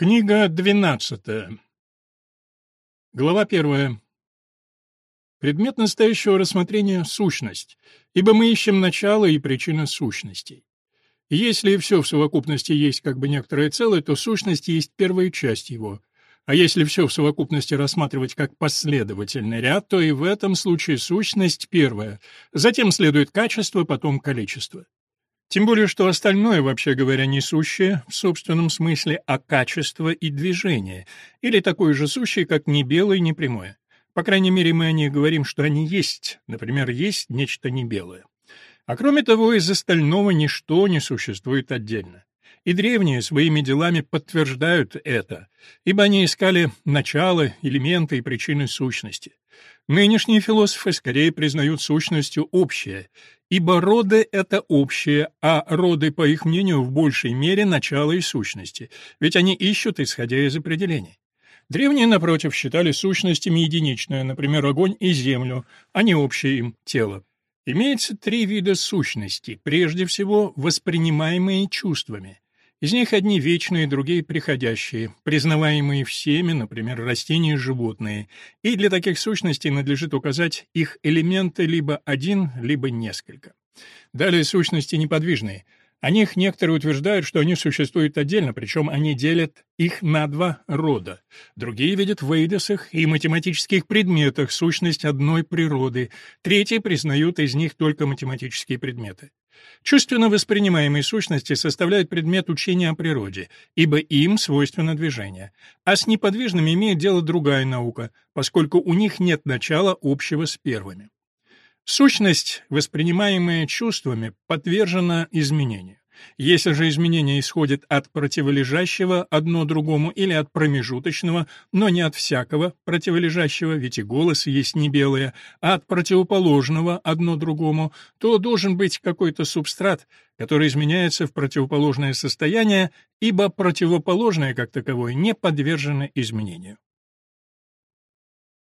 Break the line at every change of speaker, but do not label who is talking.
Книга двенадцатая. Глава первая. Предмет настоящего рассмотрения — сущность, ибо мы ищем начало и причину сущностей. Если все в совокупности есть как бы некоторое целое, то сущность есть первая часть его. А если все в совокупности рассматривать как последовательный ряд, то и в этом случае сущность первая. Затем следует качество, потом количество. Тем более, что остальное, вообще говоря, несущее в собственном смысле, а качество и движение, или такое же сущее, как не белое, не прямое. По крайней мере, мы о них говорим, что они есть, например, есть нечто не белое. А кроме того, из остального ничто не существует отдельно. И древние своими делами подтверждают это, ибо они искали начало, элементы и причины сущности. Нынешние философы скорее признают сущностью общее, ибо роды — это общее, а роды, по их мнению, в большей мере начало и сущности, ведь они ищут, исходя из определений. Древние, напротив, считали сущностями единичное, например, огонь и землю, а не общее им тело. Имеется три вида сущности, прежде всего воспринимаемые чувствами. Из них одни вечные, другие приходящие, признаваемые всеми, например, растения и животные, и для таких сущностей надлежит указать их элементы либо один, либо несколько. Далее сущности неподвижные — о них некоторые утверждают, что они существуют отдельно, причем они делят их на два рода. Другие видят в эйдосах и математических предметах сущность одной природы, третьи признают из них только математические предметы. Чувственно воспринимаемые сущности составляют предмет учения о природе, ибо им свойственно движение. А с неподвижными имеет дело другая наука, поскольку у них нет начала общего с первыми. Сущность, воспринимаемая чувствами, подвержена изменению. Если же изменение исходит от противолежащего одно другому или от промежуточного, но не от всякого противолежащего, ведь и голос есть не белое, а от противоположного одно другому, то должен быть какой-то субстрат, который изменяется в противоположное состояние, ибо противоположное как таковое не подвержено изменению.